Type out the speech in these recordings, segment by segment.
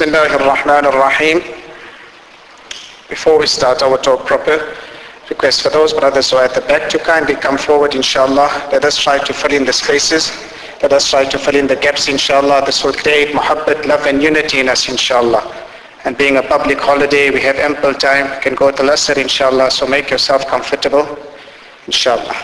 Bismillah ar-Rahman ar-Rahim. Before we start our talk proper, request for those brothers who are at the back to kindly come forward inshallah. Let us try to fill in the spaces. Let us try to fill in the gaps inshallah. This will create muhabbat, love and unity in us inshallah. And being a public holiday, we have ample time. We can go to lesser. inshallah, so make yourself comfortable inshallah.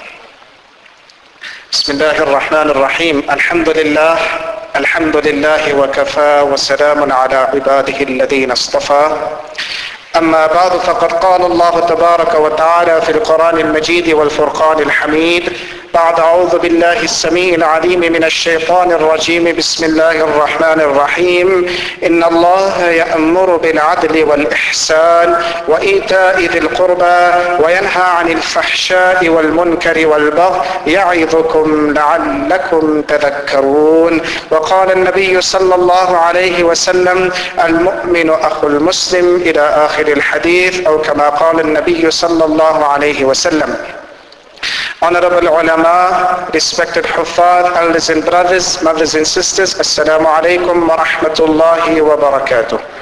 Bismillah ar-Rahman ar-Rahim. Alhamdulillah. الحمد لله وكفى وسلام على عباده الذين اصطفى. أما بعد فقد قال الله تبارك وتعالى في القرآن المجيد والفرقان الحميد بعد أعوذ بالله السميع العليم من الشيطان الرجيم. بسم الله الرحمن الرحيم. إن الله يأمر بالعدل والإحسان وإيتاء ذي القربى وينهى عن الفحشاء والمنكر والبغي يعظكم لعلكم تذكرون. وقال النبي صلى الله عليه وسلم المؤمن أخو المسلم إلى آخر الحديث أو كما قال النبي صلى الله عليه وسلم Honorable ulama, respected huffaz, elders and brothers, mothers and sisters, Assalamu alaikum wa rahmatullahi wa barakatuh.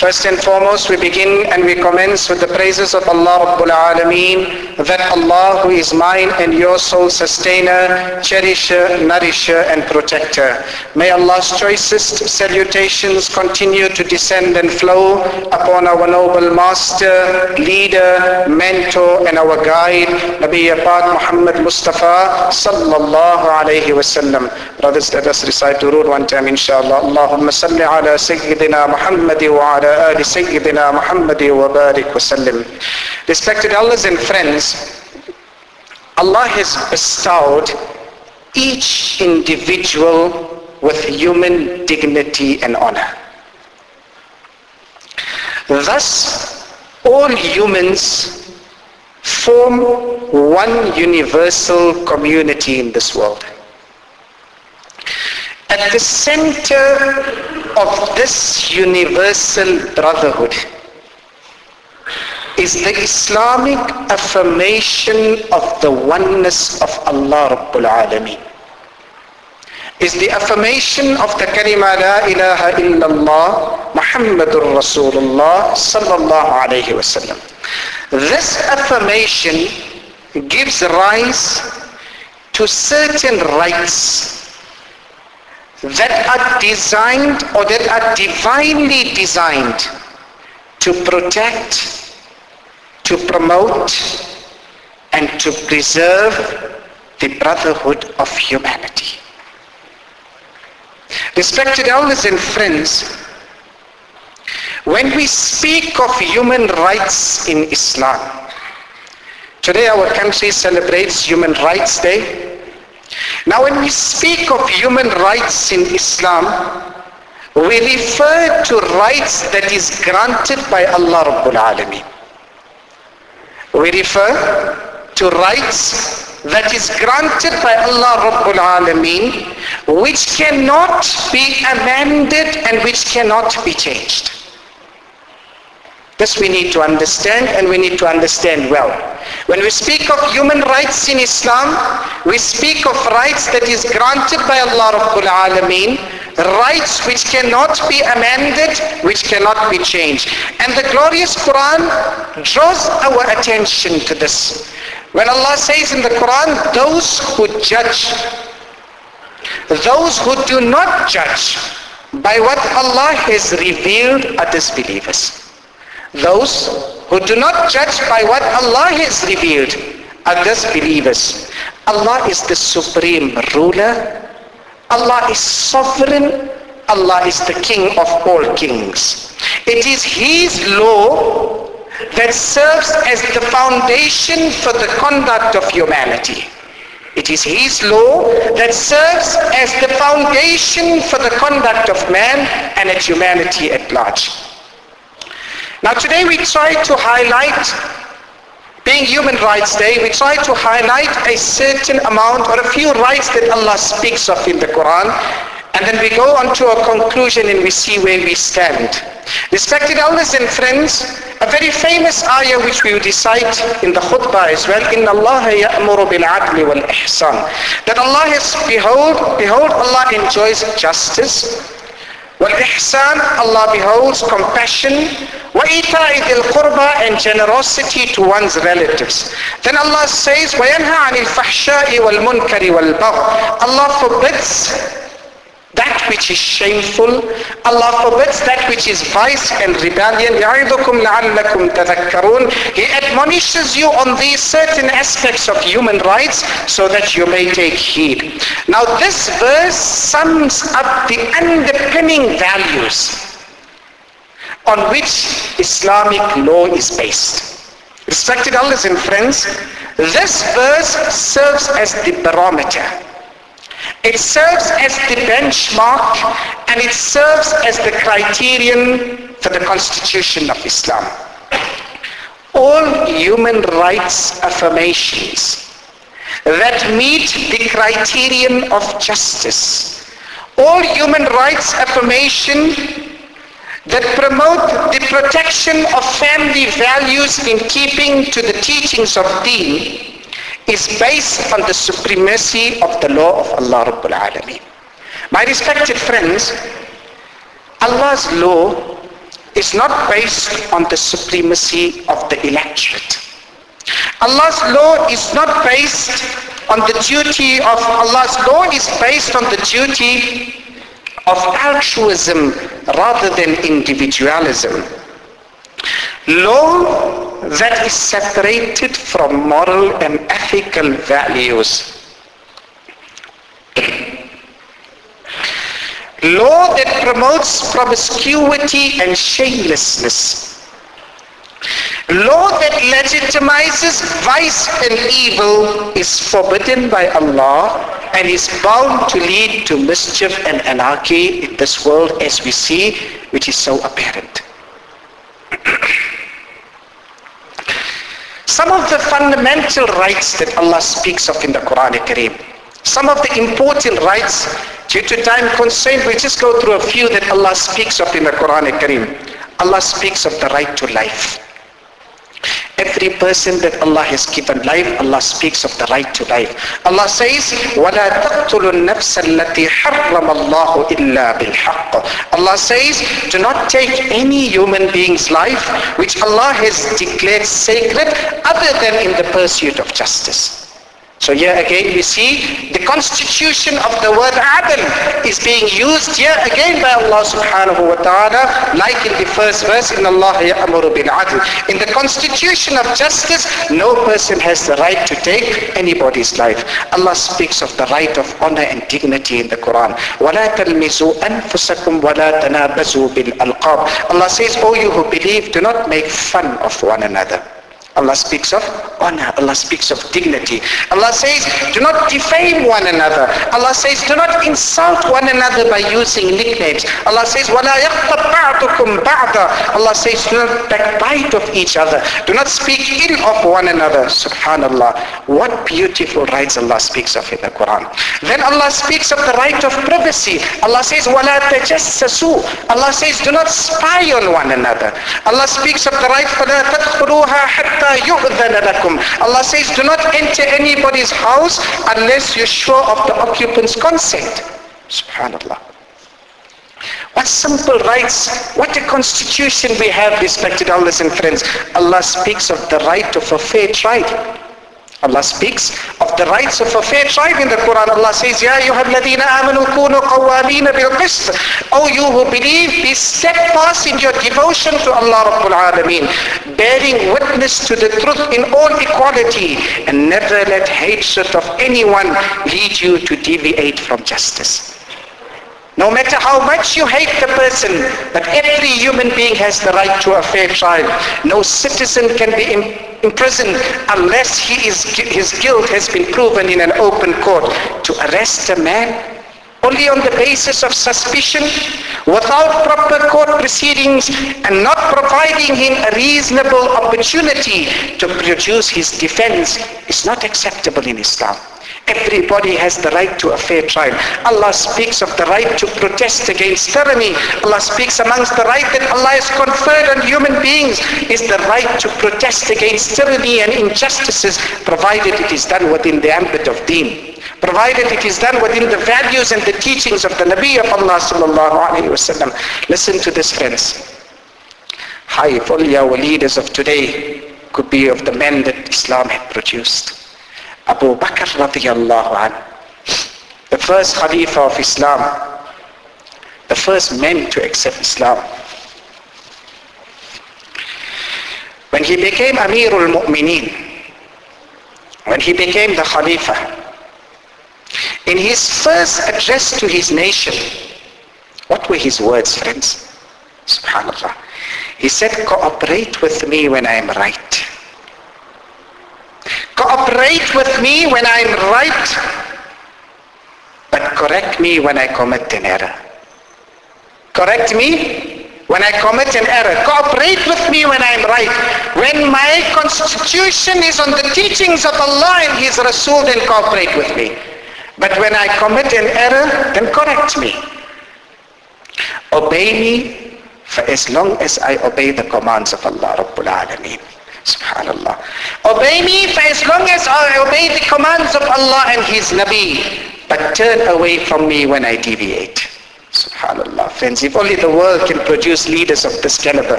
First and foremost, we begin and we commence with the praises of Allah Rabbul Alameen, that Allah who is mine and your soul sustainer, cherisher, nourisher and protector. May Allah's choicest salutations continue to descend and flow upon our noble master, leader, mentor and our guide, Nabi Pak Muhammad Mustafa sallallahu alayhi wasallam. Brothers, let us recite the Durud one time inshallah. Allahumma salli ala Sayyidina Muhammad wa ala Sayyidina Muhammad wa barik wa sallim. Respected elders and friends, Allah has bestowed each individual with human dignity and honor. Thus, all humans form one universal community in this world. At the center of this universal brotherhood is the Islamic affirmation of the oneness of Allah Rabbul Alameen. Is the affirmation of the kalima la ilaha illallah Muhammadur Rasulullah sallallahu alayhi wasallam. This affirmation gives rise to certain rights that are designed or that are divinely designed to protect, to promote, and to preserve the brotherhood of humanity. Respected elders and friends, when we speak of human rights in Islam, today our country celebrates Human Rights Day. Now when we speak of human rights in Islam, we refer to rights that is granted by Allah Rabbul Alameen. We refer to rights that is granted by Allah Rabbul Alameen which cannot be amended and which cannot be changed. This we need to understand and we need to understand well. When we speak of human rights in Islam, we speak of rights that is granted by Allah Rabbul Alameen, rights which cannot be amended, which cannot be changed. And the glorious Quran draws our attention to this. When Allah says in the Quran, those who judge, those who do not judge by what Allah has revealed are disbelievers. Those who do not judge by what Allah has revealed are disbelievers. Allah is the supreme ruler. Allah is sovereign. Allah is the king of all kings. It is His law that serves as the foundation for the conduct of humanity. It is His law that serves as the foundation for the conduct of man and at humanity at large. Now today we try to highlight, being Human Rights Day, we try to highlight a certain amount or a few rights that Allah speaks of in the Quran and then we go on to a conclusion and we see where we stand. Respected elders and friends, a very famous ayah which we recite in the khutbah as well, إِنَّ اللَّهَ يَأْمُرُ بِالْعَدْلِ وَالْإِحْسَانِ That Allah has, behold, behold, Allah enjoys justice, والإحسان Allah beholds compassion وإيتاء ذي القربى and generosity to one's relatives. Then Allah says وينهى عن الفحشاء والمنكر والبغي. Allah forbids that which is shameful. Allah forbids that which is vice and rebellion. He admonishes you on these certain aspects of human rights so that you may take heed. Now this verse sums up the underpinning values on which Islamic law is based. Respected elders and friends, this verse serves as the barometer it serves as the benchmark and it serves as the criterion for the constitution of Islam. All human rights affirmations that meet the criterion of justice, all human rights affirmation that promote the protection of family values in keeping to the teachings of deen is based on the supremacy of the law of Allah Rabbul Alameen. My respected friends, Allah's law is not based on the supremacy of the electorate. Allah's law is not based on the duty of Allah's law is based on the duty of altruism rather than individualism. Law that is separated from moral and ethical values. Law that promotes promiscuity and shamelessness. Law that legitimizes vice and evil is forbidden by Allah and is bound to lead to mischief and anarchy in this world as we see, which is so apparent. Some of the fundamental rights that Allah speaks of in the Quran Kareem, some of the important rights, due to time constraint, we just go through a few that Allah speaks of in the Quran Kareem. Allah speaks of the right to life. Every person that Allah has given life, Allah speaks of the right to life. Allah says, وَلَا تَقْتُلُوا النَّفْسَ الَّتِي حَرَّمَ اللَّهُ إِلَّا بِالْحَقِّ Allah says, do not take any human being's life which Allah has declared sacred other than in the pursuit of justice. So here again we see the constitution of the word adl is being used here again by Allah subhanahu wa ta'ala like in the first verse in Allah ya'muru bil adl. In the constitution of justice no person has the right to take anybody's life. Allah speaks of the right of honor and dignity in the Quran. وَلَا تَلْمِزُوا أَنفُسَكُمْ وَلَا تَنَابَزُوا بِالْأَلْقَابِ Allah says, O you who believe, do not make fun of one another. Allah speaks of honor. Allah speaks of dignity. Allah says, do not defame one another. Allah says, do not insult one another by using nicknames. Allah says, وَلَا يَقْتَبْ بَعْضُكُمْ بَعْضًا Allah says, do not backbite of each other. Do not speak ill of one another. Subhanallah. What beautiful rights Allah speaks of in the Quran. Then Allah speaks of the right of privacy. Allah says, وَلَا تَجَسَّسُوا Allah says, do not spy on one another. Allah speaks of the right, فَلَا تَدْخُلُوهَا حَتَّى Allah says, do not enter anybody's house unless you're sure of the occupant's consent. Subhanallah. What simple rights, what a constitution we have, respected elders and friends. Allah speaks of the right of a fair trial. Allah speaks of the rights of a fair tribe in the Quran. Allah says, Ya ayyuhalladhina amanu kunu qawwamina bil qist. O you who believe, be steadfast in your devotion to Allah Rabbul Alameen, bearing witness to the truth in all equality, and never let hatred of anyone lead you to deviate from justice. No matter how much you hate the person, but every human being has the right to a fair trial. No citizen can be imprisoned unless he is, his guilt has been proven in an open court. To arrest a man only on the basis of suspicion, without proper court proceedings, and not providing him a reasonable opportunity to produce his defense is not acceptable in Islam. Everybody has the right to a fair trial. Allah speaks of the right to protest against tyranny. Allah speaks amongst the right that Allah has conferred on human beings is the right to protest against tyranny and injustices provided it is done within the ambit of deen. Provided it is done within the values and the teachings of the Nabi of Allah sallallahu alayhi wasallam. Listen to this friends. High awliya leaders of today could be of the men that Islam had produced. Abu Bakr radiallahu anh, the first Khalifa of Islam, the first man to accept Islam. When he became Amirul Mu'mineen, when he became the Khalifa, in his first address to his nation, what were his words, friends? Subhanallah. He said, cooperate with me when I am right. Cooperate with me when I'm right, but correct me when I commit an error. Correct me when I commit an error. Cooperate with me when I'm right. When my constitution is on the teachings of Allah and His Rasul, then cooperate with me. But when I commit an error, then correct me. Obey me for as long as I obey the commands of Allah Rabbul Alameen. Subhanallah. Obey me for as long as I obey the commands of Allah and His Nabi. But turn away from me when I deviate. Subhanallah. Friends, if only the world can produce leaders of this caliber.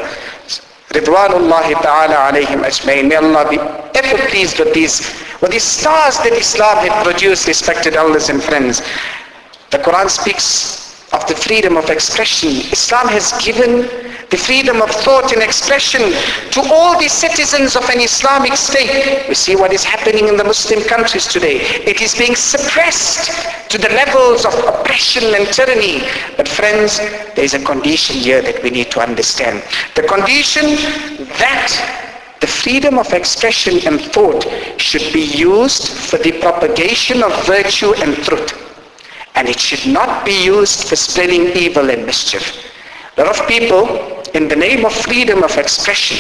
Ridwanullahi ta'ala alayhim ajmain. May Allah be ever pleased with these, with these stars that Islam had produced, respected elders and friends. The Quran speaks of the freedom of expression. Islam has given the freedom of thought and expression to all the citizens of an Islamic state. We see what is happening in the Muslim countries today. It is being suppressed to the levels of oppression and tyranny. But friends, there is a condition here that we need to understand. The condition that the freedom of expression and thought should be used for the propagation of virtue and truth. And it should not be used for spreading evil and mischief. A lot of people, in the name of freedom of expression,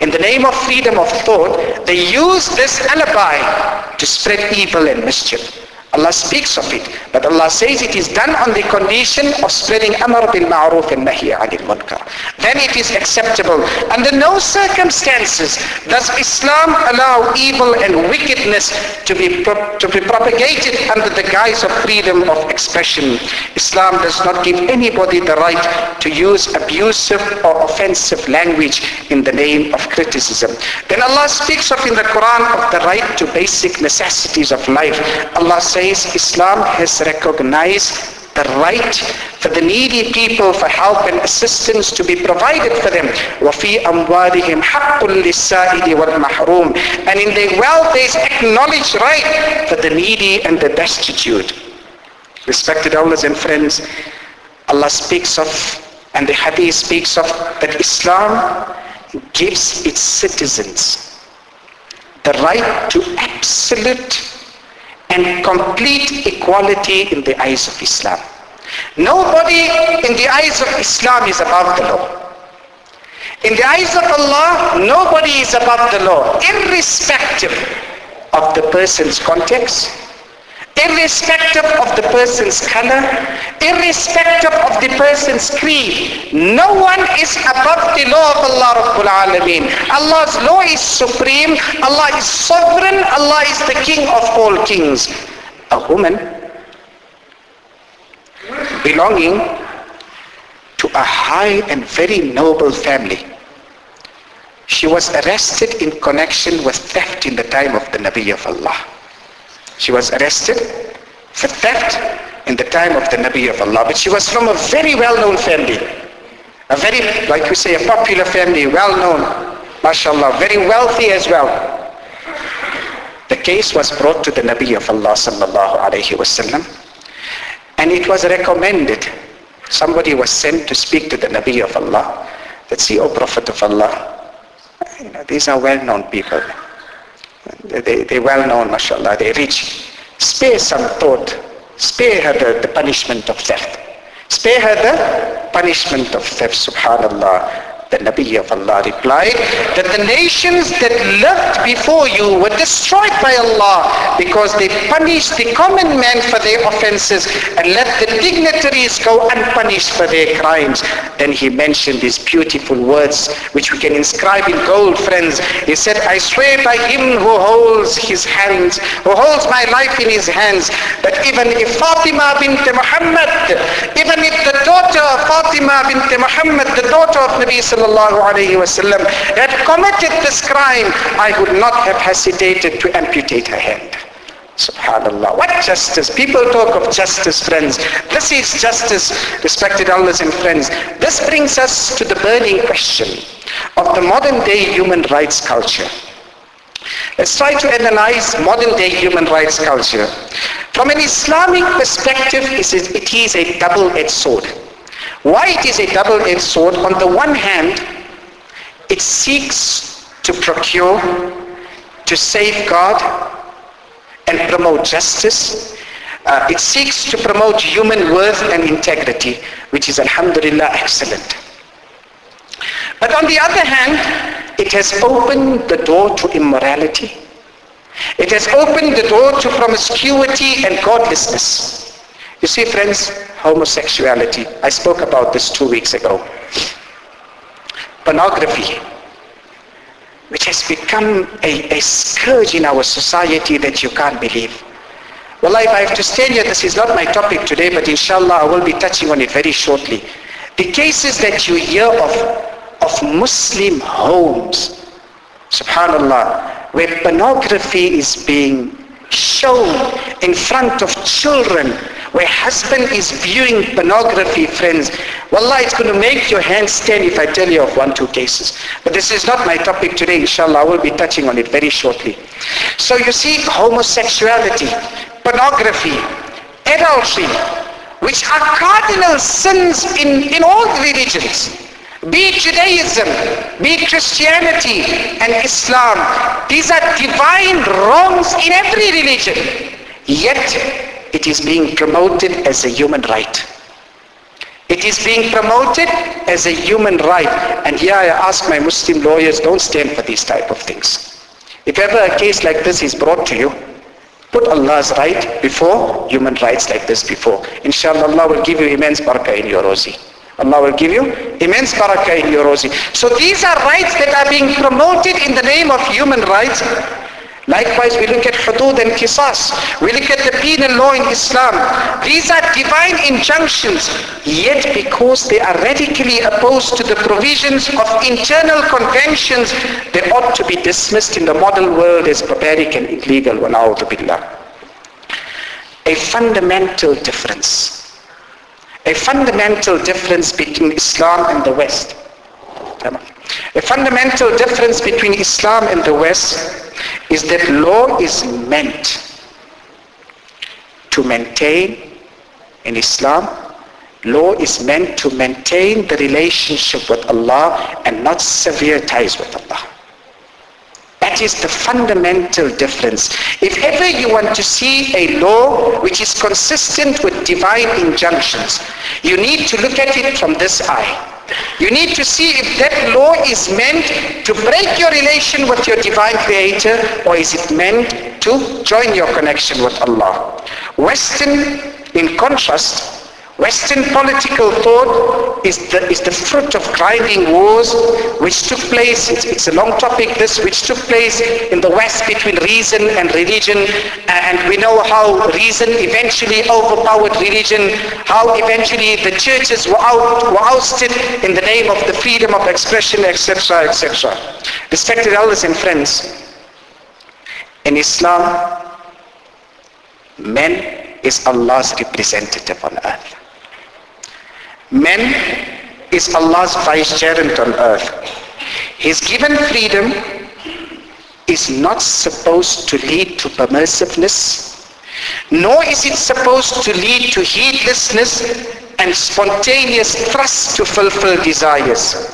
in the name of freedom of thought, they use this alibi to spread evil and mischief. Allah speaks of it. But Allah says it is done on the condition of spreading amr bil ma'roof and nahi anil munkar. Then it is acceptable. Under no circumstances does Islam allow evil and wickedness to be, to be propagated under the guise of freedom of expression. Islam does not give anybody the right to use abusive or offensive language in the name of criticism. Then Allah speaks of in the Quran of the right to basic necessities of life. Allah says Islam has recognized the right for the needy people for help and assistance to be provided for them. وَفِي أَمْوَالِهِمْ حَقٌّ لِلسَّائِلِ وَالْمَحْرُومِ And in their wealth there is acknowledged right for the needy and the destitute. Respected elders and friends, Allah speaks of, and the hadith speaks of, that Islam gives its citizens the right to absolute and complete equality in the eyes of Islam. Nobody in the eyes of Islam is above the law. In the eyes of Allah, nobody is above the law, irrespective of the person's context, irrespective of the person's color, irrespective of the person's creed. No one is above the law of Allah. Allah's law is supreme, Allah is sovereign, Allah is the king of all kings. A woman belonging to a high and very noble family. She was arrested in connection with theft in the time of the Nabi of Allah. She was arrested for theft in the time of the Nabi of Allah. But she was from a very well-known family. A very, like we say, a popular family, well-known, mashallah, very wealthy as well. The case was brought to the Nabi of Allah sallallahu alayhi wasallam. And it was recommended. Somebody was sent to speak to the Nabi of Allah. That see, O Prophet of Allah, you know, these are well-known people. They, they well known, mashallah, they're rich. Spare some thought. Spare her the, the punishment of theft. Spare her the punishment of theft, subhanallah. The Nabi of Allah replied that the nations that lived before you were destroyed by Allah because they punished the common man for their offenses and let the dignitaries go unpunished for their crimes. Then he mentioned these beautiful words which we can inscribe in gold, friends. He said, I swear by him who holds his hands, who holds my life in his hands, that even if Fatima bint Muhammad, even if the daughter of Fatima bint Muhammad, the daughter of Nabi sallallahu alayhi wasallam had committed this crime, I would not have hesitated to amputate her hand. Subhanallah. What justice? People talk of justice, friends. This is justice, respected elders and friends. This brings us to the burning question of the modern day human rights culture. Let's try to analyze modern day human rights culture. From an Islamic perspective, it is a double-edged sword. Why it is a double-edged sword? On the one hand, it seeks to procure, to safeguard, and promote justice. Uh, it seeks to promote human worth and integrity, which is alhamdulillah excellent. But on the other hand, it has opened the door to immorality. It has opened the door to promiscuity and godlessness. You see, friends, homosexuality. I spoke about this two weeks ago. Pornography, which has become a, a scourge in our society that you can't believe. Well, if I have to stand here, this is not my topic today, but inshallah I will be touching on it very shortly. The cases that you hear of, of Muslim homes, subhanallah, where pornography is being shown in front of children where husband is viewing pornography, friends, wallah, it's going to make your hands stand if I tell you of one, two cases. But this is not my topic today, inshallah. I will be touching on it very shortly. So you see, homosexuality, pornography, adultery, which are cardinal sins in, in all religions. Be it Judaism, be it Christianity and Islam. These are divine wrongs in every religion. Yet it is being promoted as a human right. It is being promoted as a human right. And here I ask my Muslim lawyers, don't stand for these type of things. If ever a case like this is brought to you, put Allah's right before human rights like this before. Inshallah, Allah will give you immense barakah in your rozi. Allah will give you immense barakah in your rozi. So these are rights that are being promoted in the name of human rights Likewise, we look at hudud and qisas. We look at the penal law in Islam. These are divine injunctions, yet because they are radically opposed to the provisions of internal conventions, they ought to be dismissed in the modern world as barbaric and illegal. A fundamental difference. A fundamental difference between Islam and the West. A fundamental difference between Islam and the West is that law is meant to maintain in Islam. Law is meant to maintain the relationship with Allah and not sever ties with Allah. That is the fundamental difference. If ever you want to see a law which is consistent with divine injunctions you need to look at it from this eye you need to see if that law is meant to break your relation with your divine creator or is it meant to join your connection with Allah. Western, in contrast, Western political thought is the, is the fruit of grinding wars which took place, it's, it's, a long topic this, which took place in the West between reason and religion. And we know how reason eventually overpowered religion, how eventually the churches were, out, were ousted in the name of the freedom of expression, etc., etc. Respected elders and friends, in Islam, man is Allah's representative on earth. Man is Allah's vicegerent on earth. His given freedom is not supposed to lead to permissiveness, nor is it supposed to lead to heedlessness and spontaneous thrust to fulfill desires.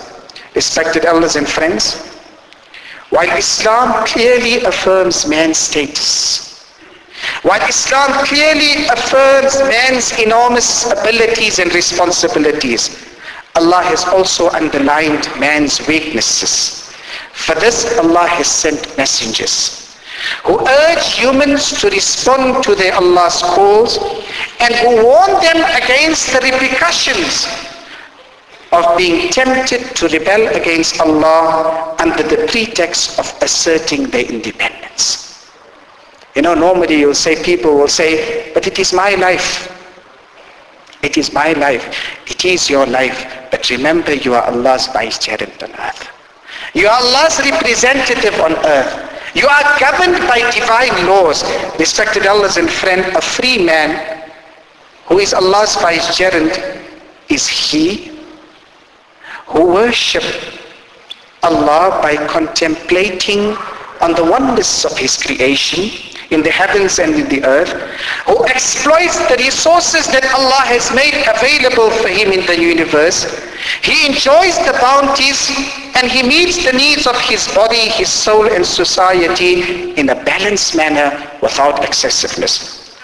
Respected elders and friends, while Islam clearly affirms man's status, while Islam clearly affirms man's enormous abilities and responsibilities, Allah has also underlined man's weaknesses. For this, Allah has sent messengers who urge humans to respond to their Allah's calls and who warn them against the repercussions of being tempted to rebel against Allah under the pretext of asserting their independence. You know, normally you'll say, people will say, but it is my life. It is my life. It is your life. But remember, you are Allah's vicegerent on earth. You are Allah's representative on earth. You are governed by divine laws. Respected Allah's and friend, a free man who is Allah's vicegerent is he who worship Allah by contemplating on the wonders of his creation in the heavens and in the earth, who exploits the resources that Allah has made available for him in the universe. He enjoys the bounties and he meets the needs of his body, his soul and society in a balanced manner without excessiveness.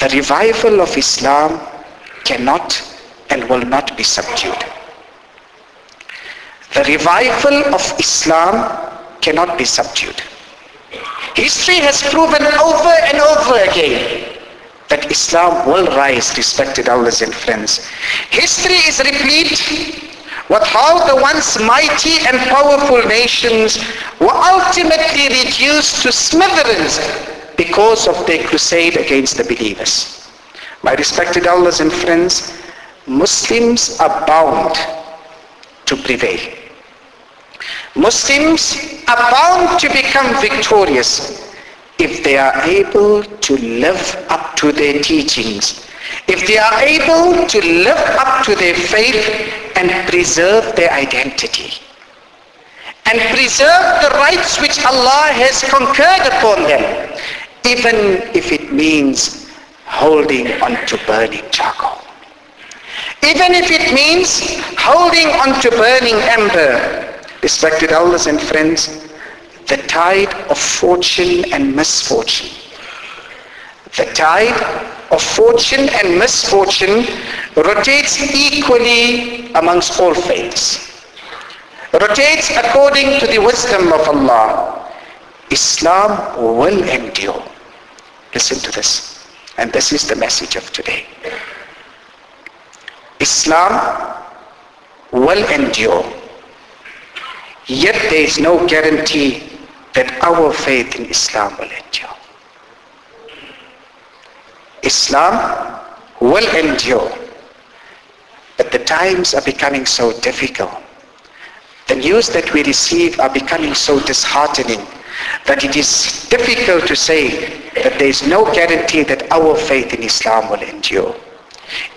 The revival of Islam cannot and will not be subdued. The revival of Islam cannot be subdued. History has proven over and over again that Islam will rise, respected Allah's and friends. History is replete with how the once mighty and powerful nations were ultimately reduced to smithereens because of their crusade against the believers. My respected Allah's and friends, Muslims are bound to prevail. Muslims are bound to become victorious if they are able to live up to their teachings, if they are able to live up to their faith and preserve their identity, and preserve the rights which Allah has conferred upon them, even if it means holding on to burning charcoal. Even if it means holding on to burning ember, respected elders and friends, the tide of fortune and misfortune. The tide of fortune and misfortune rotates equally amongst all faiths. Rotates according to the wisdom of Allah. Islam will endure. Listen to this. And this is the message of today. Islam will endure. Yet there is no guarantee that our faith in Islam will endure. Islam will endure. But the times are becoming so difficult. The news that we receive are becoming so disheartening that it is difficult to say that there is no guarantee that our faith in Islam will endure.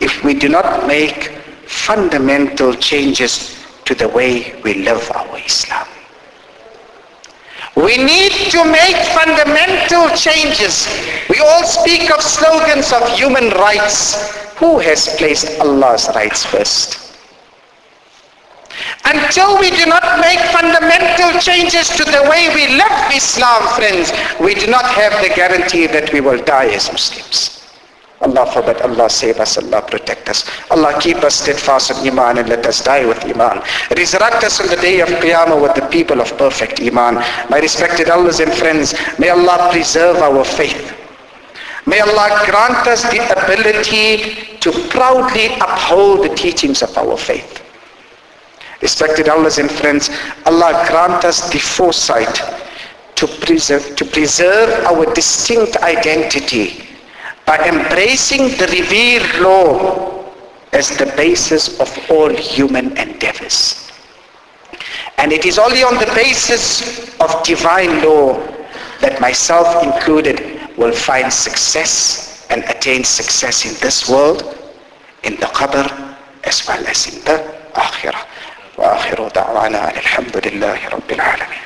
If we do not make fundamental changes to the way we live our Islam. We need to make fundamental changes. We all speak of slogans of human rights. Who has placed Allah's rights first? Until we do not make fundamental changes to the way we live Islam, friends, we do not have the guarantee that we will die as Muslims. Allah forbid, Allah save us, Allah protect us. Allah keep us steadfast in Iman and let us die with Iman. Resurrect us on the day of Qiyamah with the people of perfect Iman. My respected elders and friends, may Allah preserve our faith. May Allah grant us the ability to proudly uphold the teachings of our faith. Respected elders and friends, Allah grant us the foresight to preserve, to preserve our distinct identity by embracing the revealed law as the basis of all human endeavors. And it is only on the basis of divine law that myself included will find success and attain success in this world, in the qabr, as well as in the akhirah. وآخر دعوانا الحمد لله رب العالمين